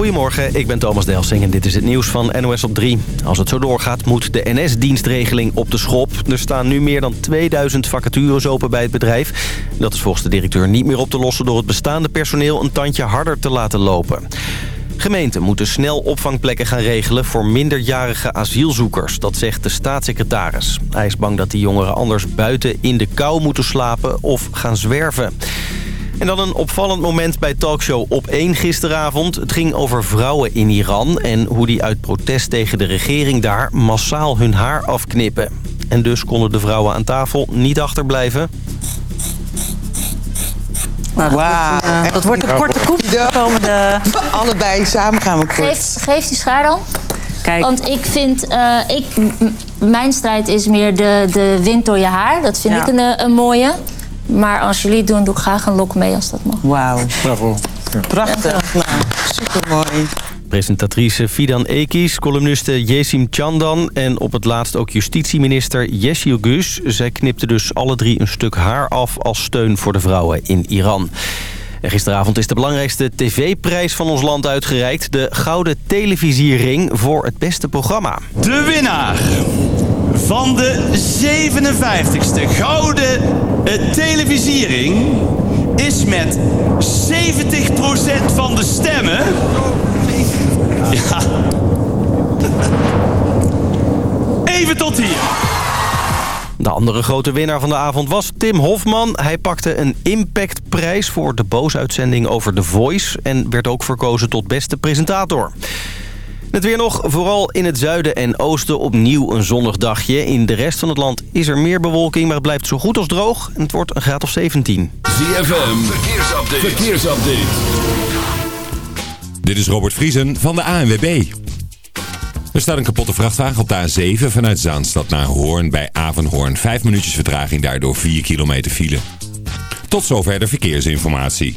Goedemorgen, ik ben Thomas Delsing en dit is het nieuws van NOS op 3. Als het zo doorgaat moet de NS-dienstregeling op de schop. Er staan nu meer dan 2000 vacatures open bij het bedrijf. Dat is volgens de directeur niet meer op te lossen door het bestaande personeel een tandje harder te laten lopen. Gemeenten moeten snel opvangplekken gaan regelen voor minderjarige asielzoekers. Dat zegt de staatssecretaris. Hij is bang dat die jongeren anders buiten in de kou moeten slapen of gaan zwerven. En dan een opvallend moment bij talkshow Op 1 gisteravond. Het ging over vrouwen in Iran en hoe die uit protest tegen de regering daar massaal hun haar afknippen. En dus konden de vrouwen aan tafel niet achterblijven. Nou, Wauw. dat, dat wordt een korte koep. Komende... Allebei samen gaan we kort. Geef, geef die schaar dan. Kijk, Want ik vind, eh, ik, mijn strijd is meer de, de wind door je haar. Dat vind Ja. ik een, eh, een mooie. Maar als jullie het doen, doe ik graag een lok mee als dat mag. Wauw. Bravo. Prachtig. Nou, supermooi. Presentatrice Fidan Ekis, columniste Yesim Chandan... en op het laatst ook justitieminister Yesil Gus. Zij knipten dus alle drie een stuk haar af als steun voor de vrouwen in Iran. En gisteravond is de belangrijkste tv-prijs van ons land uitgereikt... de Gouden Televisiering voor het beste programma. De winnaar van de 57ste Gouden eh, Televisiering is met 70% van de stemmen... Even tot hier. De andere grote winnaar van de avond was Tim Hofman. Hij pakte een impactprijs voor de boosuitzending over The Voice... en werd ook verkozen tot beste presentator. Het weer nog, vooral in het zuiden en oosten opnieuw een zonnig dagje. In de rest van het land is er meer bewolking, maar het blijft zo goed als droog. En het wordt een graad of 17. ZFM, verkeersupdate. verkeersupdate. Dit is Robert Vriesen van de ANWB. Er staat een kapotte vrachtwagen op de A7 vanuit Zaanstad naar Hoorn bij Avenhoorn. Vijf minuutjes vertraging, daardoor 4 kilometer file. Tot zover de verkeersinformatie.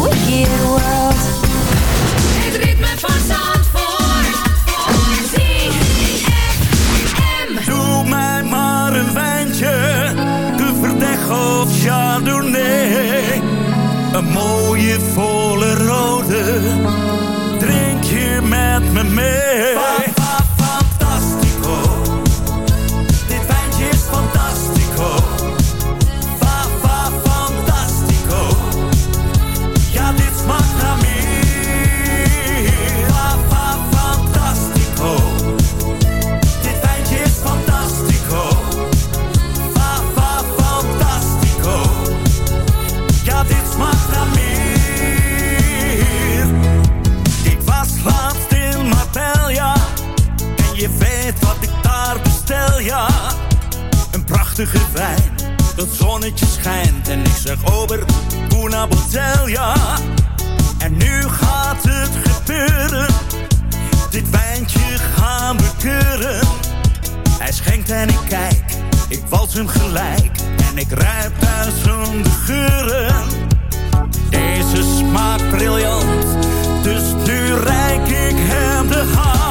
chardonnay. Een mooie volle rode, prachtige dat zonnetje schijnt. En ik zeg over, una botella. En nu gaat het gebeuren. Dit wijntje gaan we keuren. Hij schenkt en ik kijk, ik wals hem gelijk. En ik ruik duizenden geuren. Deze smaakt briljant, dus nu reik ik hem de hand.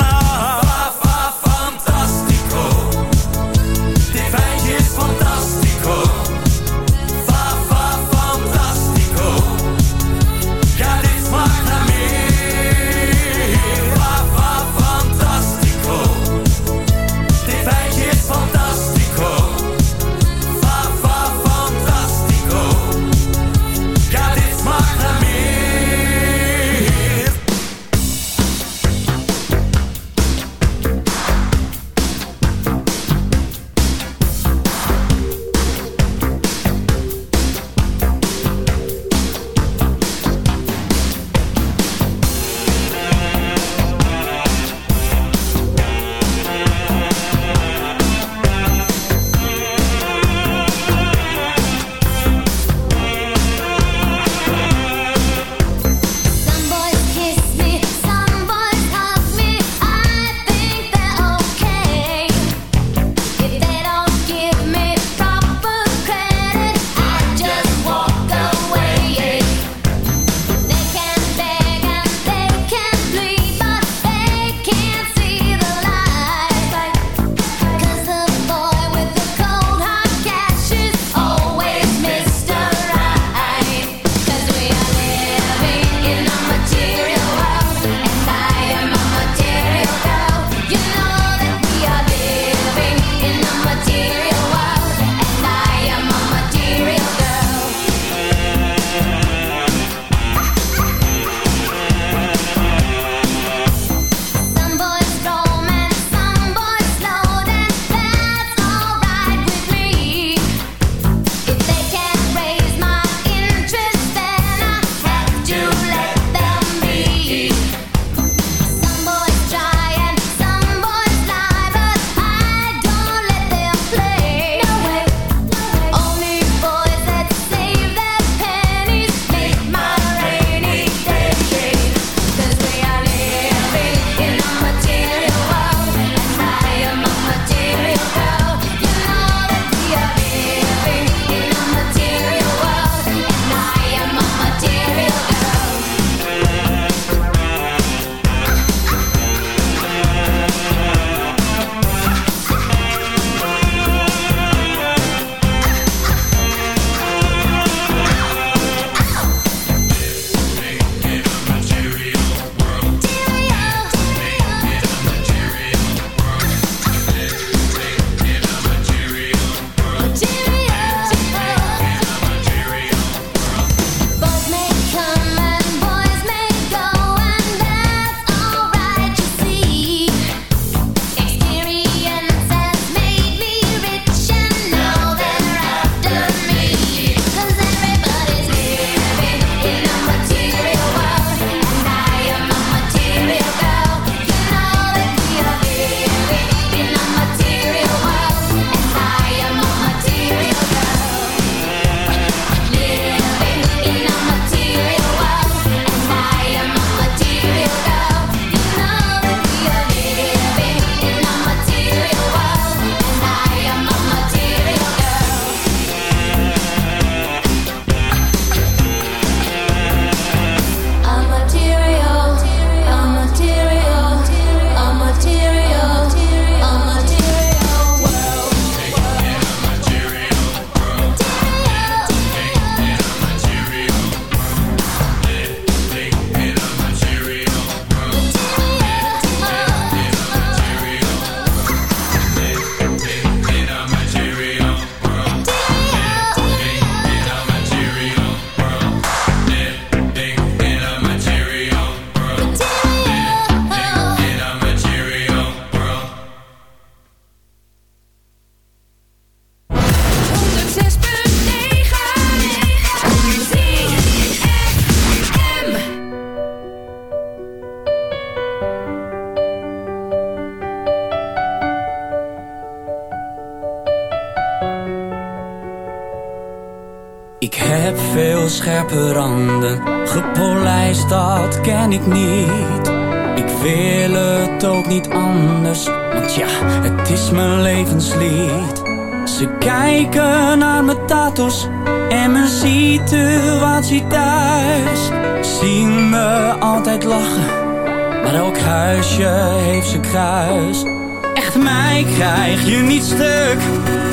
Echt mij krijg je niet stuk,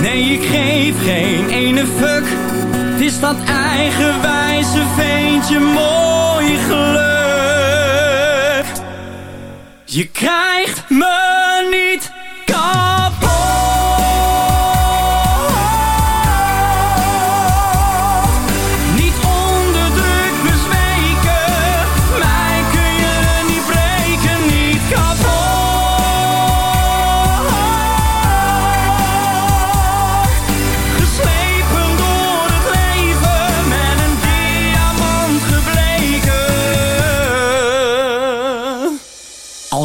nee ik geef geen ene fuck. Het is dat eigenwijze veentje mooi geluk. Je krijgt me niet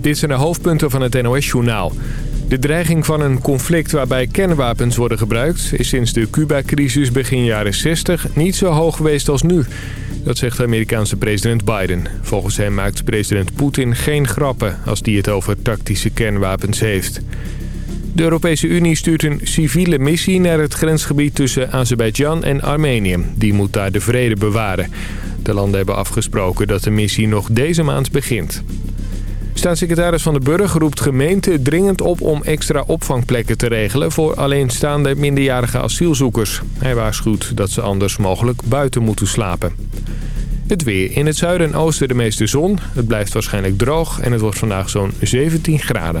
Dit zijn de hoofdpunten van het NOS-journaal. De dreiging van een conflict waarbij kernwapens worden gebruikt... is sinds de Cuba-crisis begin jaren 60 niet zo hoog geweest als nu. Dat zegt de Amerikaanse president Biden. Volgens hem maakt president Poetin geen grappen... als hij het over tactische kernwapens heeft. De Europese Unie stuurt een civiele missie naar het grensgebied tussen Azerbeidzjan en Armenië. Die moet daar de vrede bewaren. De landen hebben afgesproken dat de missie nog deze maand begint. Staatssecretaris Van den Burg roept gemeenten dringend op om extra opvangplekken te regelen voor alleenstaande minderjarige asielzoekers. Hij waarschuwt dat ze anders mogelijk buiten moeten slapen. Het weer. In het zuiden en oosten de meeste zon. Het blijft waarschijnlijk droog en het wordt vandaag zo'n 17 graden.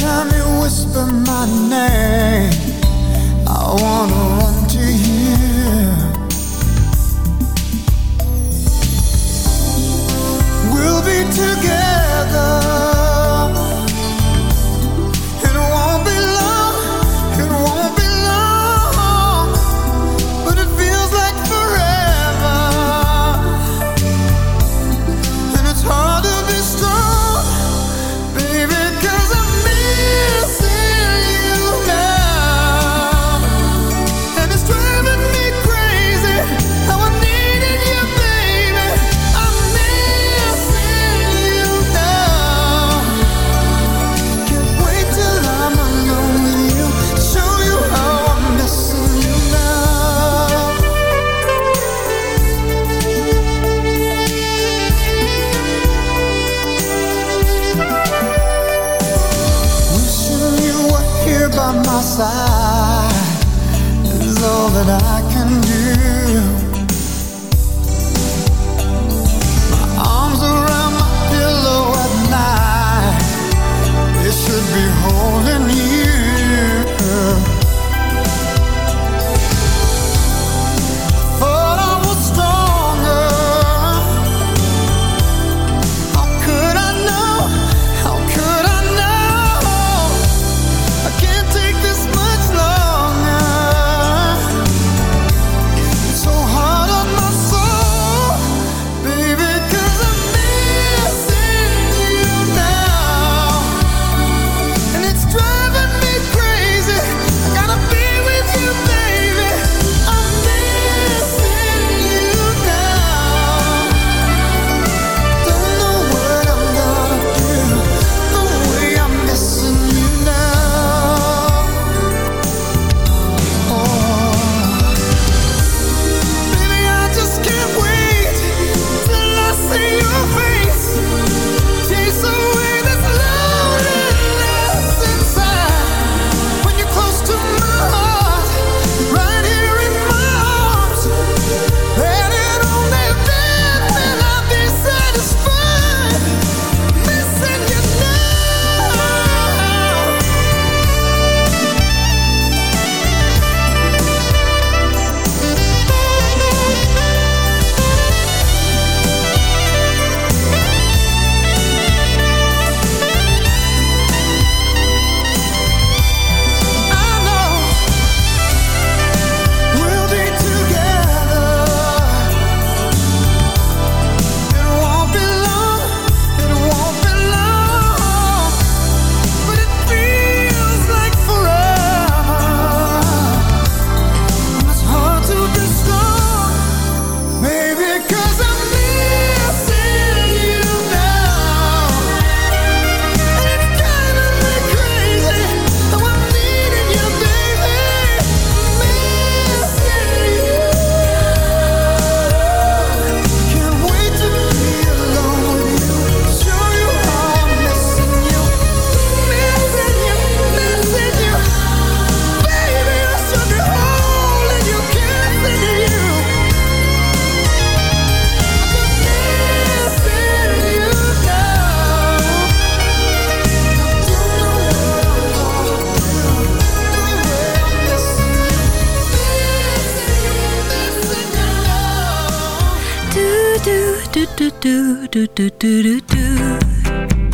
Time you whisper my name, I wanna do do do do do do.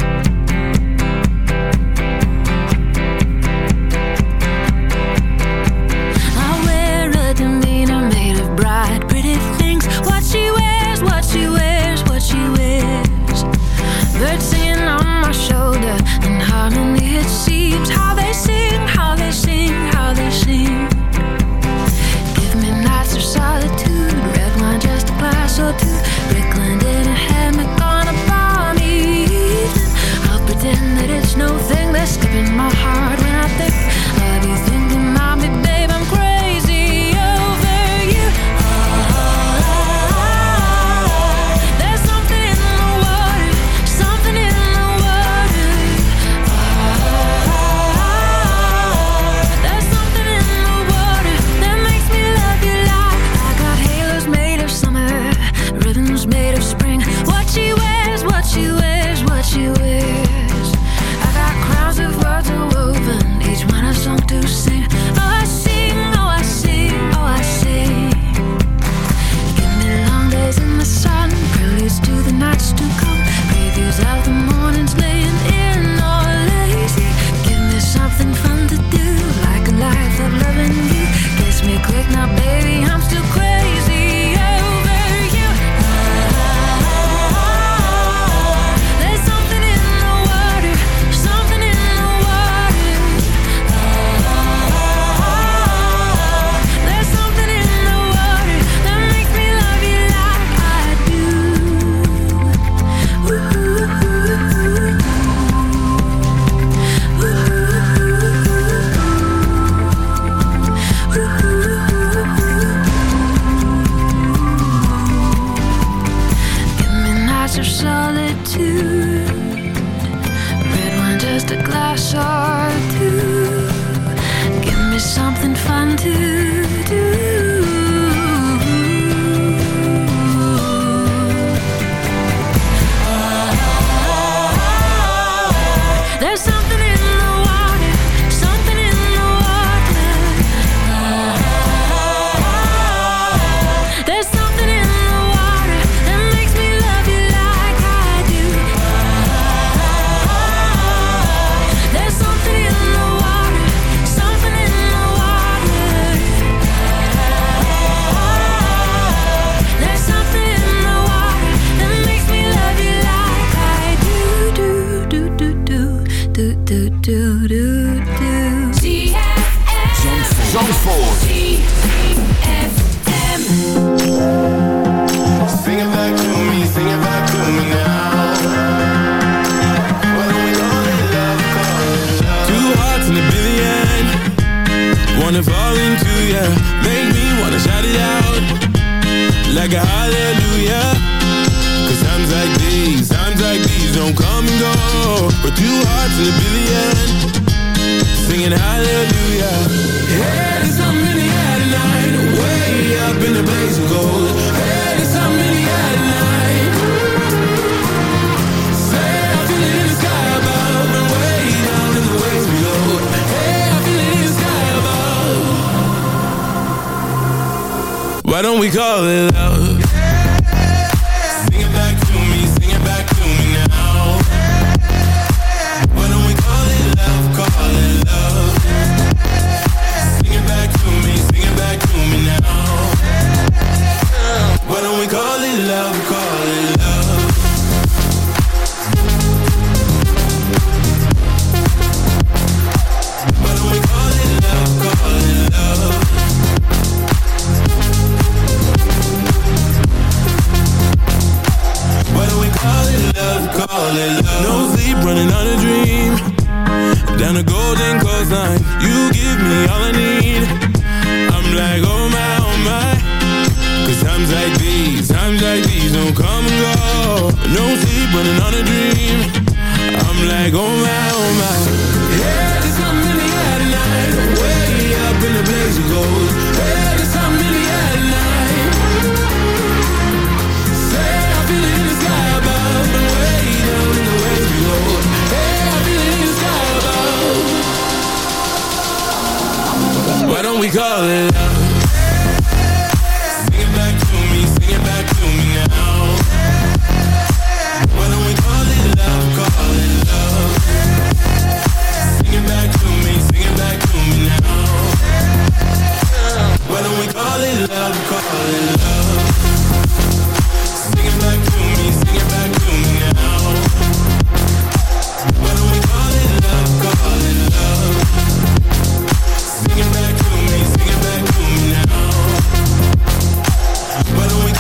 Why don't we call it love?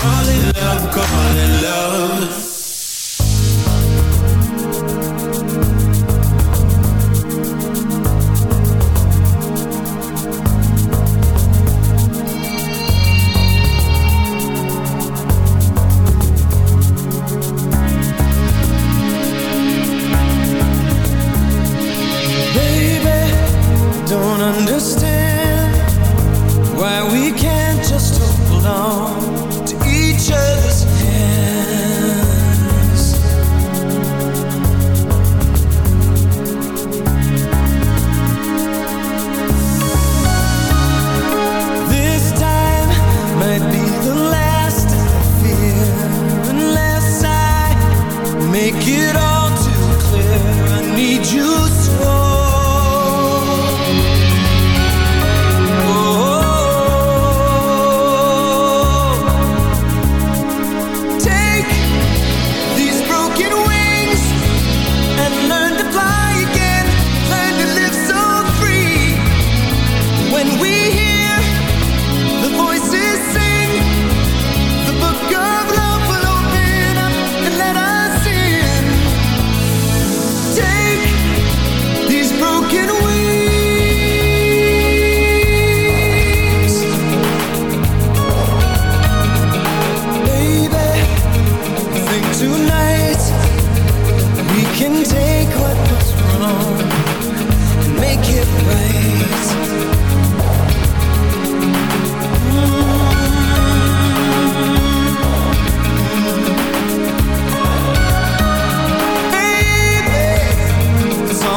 call it love, call it love.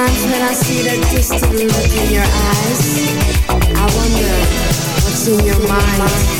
Sometimes when I see that distant look in your eyes, I wonder what's in your mind.